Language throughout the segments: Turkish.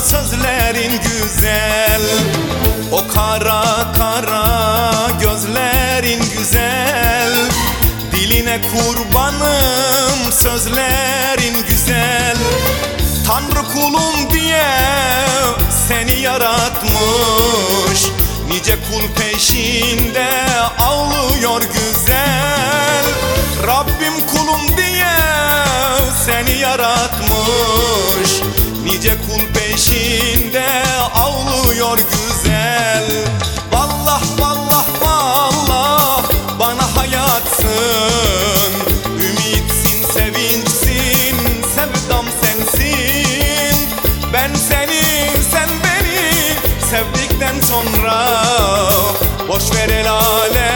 sözlerin güzel. O kara kara gözlerin güzel. Diline kurbanım sözlerin güzel. Tanrı kulum diye seni yaratmış. Nice kul peşinde ağlıyor güzel Boş ver el aleme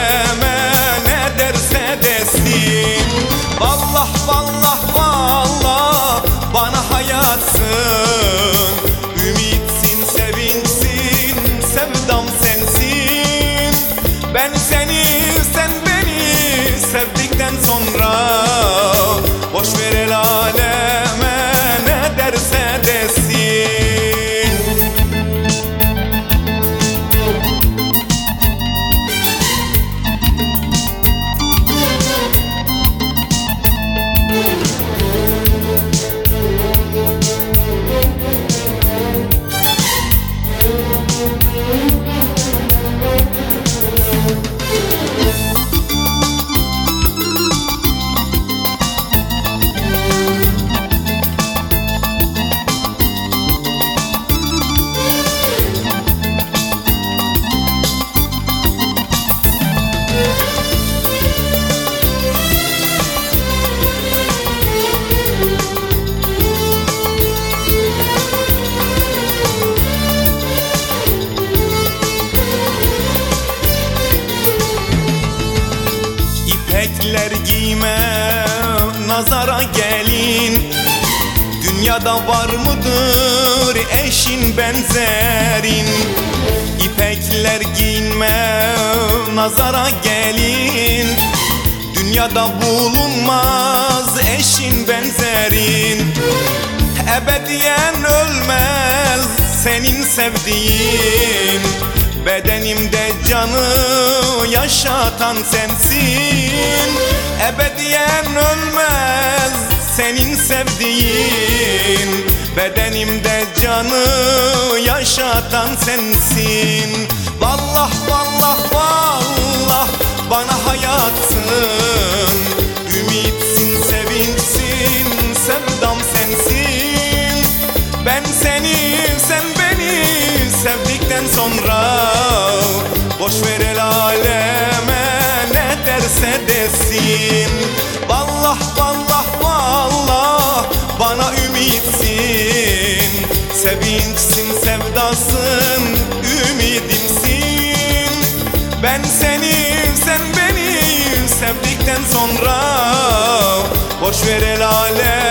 İpekler giyme nazara gelin. Dünyada var mıdır eşin benzerin? İpekler giyme nazara gelin. Dünyada bulunmaz eşin benzerin. Ebediyen ölmez senin sevdiğin Bedenimde canı yaşatan sensin. Ebediyen ölmez senin sevdiğin. Bedenimde canı yaşatan sensin. Vallah vallah vallah bana hayatsın. Ümitsin, sonra Boş ver el aleme ne derse desin. Vallah vallah vallah bana ümitsin. Sevinçsin, sevdasın, ümidimsin. Ben seni, sen beni sevdikten sonra Boş ver el aleme